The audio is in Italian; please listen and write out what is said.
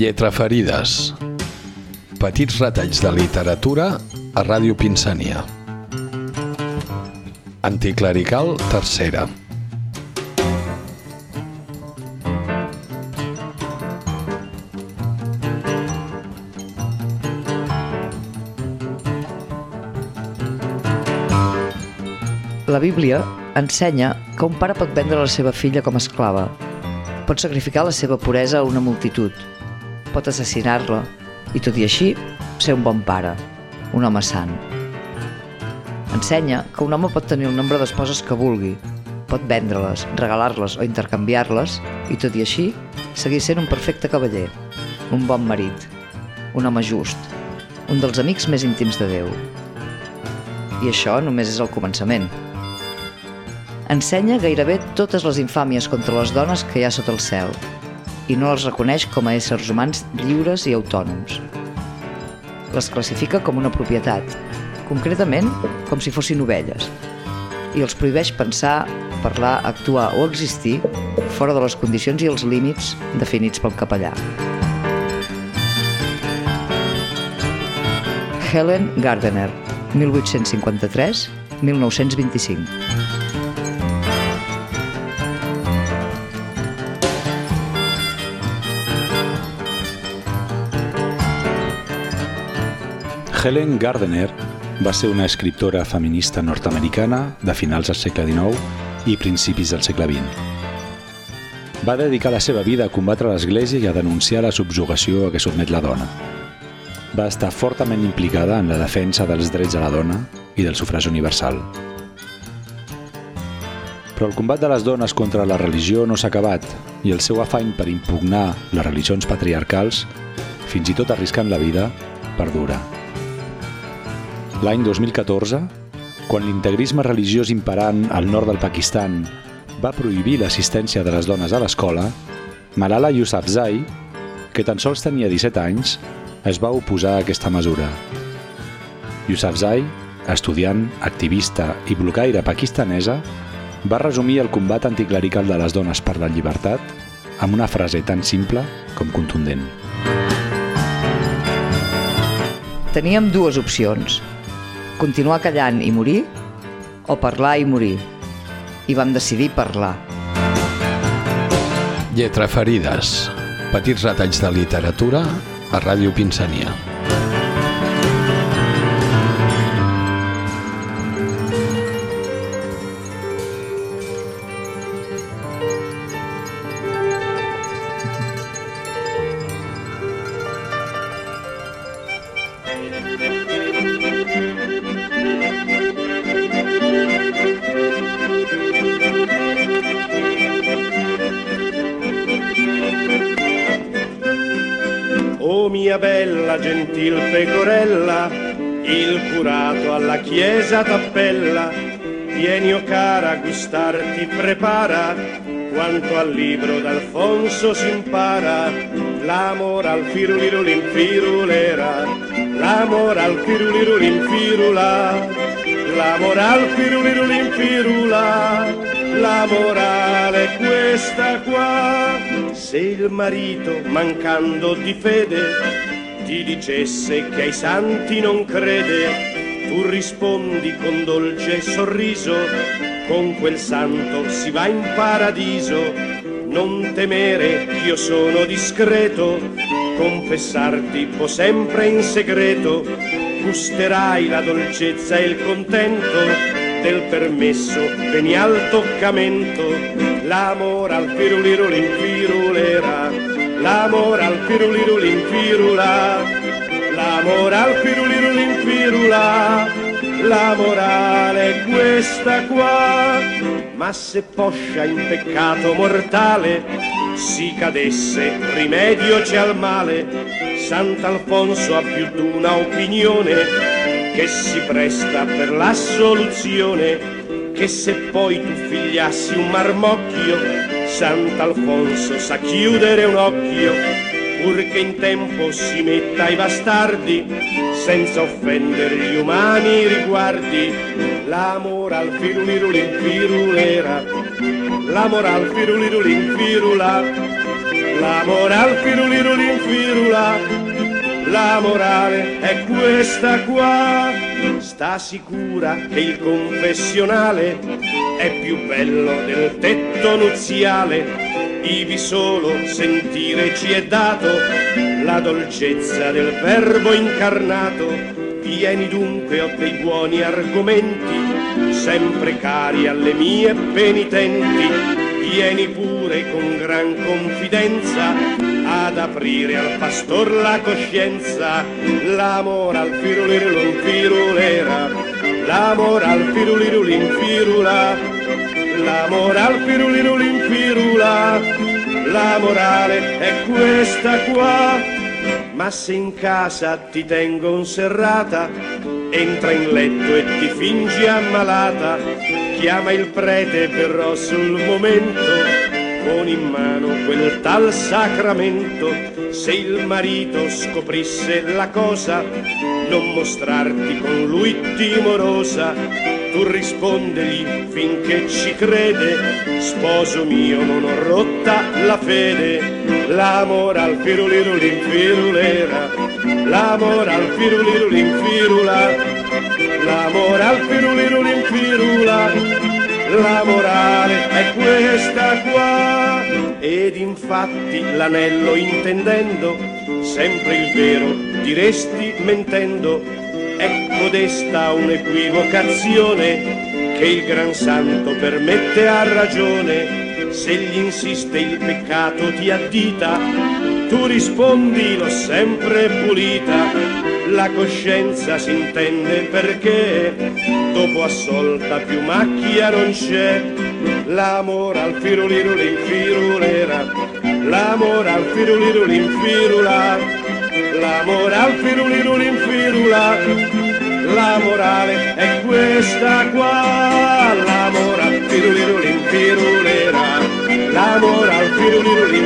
Lletraferides. Petits retalls de literatura a Ràdio Pinsania. Anticlerical tercera. La Bíblia ensenya que un pare pot vendre la seva filla com a esclava, pot sacrificar la seva puresa a una multitud, pot assassinar-la i, tot i així, ser un bon pare, un home sant. Ensenya que un home pot tenir el nombre d'esposes que vulgui, pot vendre-les, regalar-les o intercanviar-les i, tot i així, seguir sent un perfecte cavaller, un bon marit, un home just, un dels amics més íntims de Déu. I això només és el començament. Ensenya gairebé totes les infàmies contra les dones que hi ha sota el cel i no les reconeix com a éssers humans lliures i autònoms. Les classifica com una propietat, concretament com si fossin ovelles, i els prohibeix pensar, parlar, actuar o existir fora de les condicions i els límits definits pel capellà. Helen Gardner, 1853-1925 Helen Gardner va ser una escriptora feminista nord-americana de finals del segle XIX i principis del segle XX. Va dedicar la seva vida a combatre l'Església i a denunciar la subjugació a què sotmet la dona. Va estar fortament implicada en la defensa dels drets de la dona i del sufragi universal. Però el combat de les dones contra la religió no s'ha acabat i el seu afany per impugnar les religions patriarcals, fins i tot arriscant la vida, perdura. L'any 2014, quan l'integrisme religiós imperant al nord del Pakistan va prohibir l'assistència de les dones a l'escola, Malala Yousafzai, que tan sols tenia 17 anys, es va oposar a aquesta mesura. Yousafzai, estudiant, activista i blocaire pakistanesa, va resumir el combat anticlerical de les dones per la llibertat amb una frase tan simple com contundent. Teníem dues opcions, continuar callant i morir o parlar i morir. I vam decidir parlar. Lletraferides. Petits retalls de literatura a Ràdio Pinsania. Mia bella gentil pecorella, il curato alla chiesa t'appella, vieni o cara a gustarti prepara, quanto al libro d'Alfonso si impara, l'amor al firulirulin firulera, l'amor al firulirulin firula, l'amor al firulirulin firula, la morale è questa qua. Se il marito, mancando di fede, ti dicesse che ai santi non crede, tu rispondi con dolce sorriso, con quel santo si va in paradiso. Non temere, io sono discreto, confessarti può sempre in segreto, gusterai la dolcezza e il contento del permesso, veni al toccamento, l'amore al firulirulin firulera, l'amore al firulirulin firula, l'amore al firulirulin firula, la morale è questa qua, ma se poscia in peccato mortale si cadesse, rimedio c'è al male, Sant'Alfonso ha più d'una opinione che si presta per la soluzione, che se poi tu figliassi un marmocchio, Sant'Alfonso sa chiudere un occhio, purché in tempo si metta ai bastardi, senza offendere gli umani riguardi, l'amore al firulirulin firulera, l'amore al firulirulin firula, l'amore al firulirulin firula, la morale è questa qua. Sta sicura che il confessionale è più bello del tetto nuziale. Ivi solo sentire ci è dato la dolcezza del verbo incarnato. Vieni dunque, ho dei buoni argomenti, sempre cari alle mie penitenti. Vieni pure con gran confidenza ad aprire al pastor la coscienza. L'amore al firulirulum firulera, l'amore al firulirulum firula, l'amore al firulirulum firula. La morale è questa qua ma se in casa ti tengo serrata, entra in letto e ti fingi ammalata, chiama il prete però sul momento, con in mano quel tal sacramento, se il marito scoprisse la cosa, non mostrarti con lui timorosa, tu rispondegli finché ci crede, sposo mio non ho rotta la fede, l'amore al firulirulin firulera, l'amore al firulirulin firula, l'amore al firulirulin firula, la morale è questa qua, ed infatti l'anello intendendo, sempre il vero diresti mentendo, Ecco desta un'equivocazione che il gran santo permette a ragione. Se gli insiste il peccato ti addita, tu rispondi l'ho sempre pulita. La coscienza si intende perché dopo assolta più macchia non c'è. L'amore al firulirulin firulera, l'amore al firulirulin firula la morale firulirulin firula, la morale è questa qua, la amor al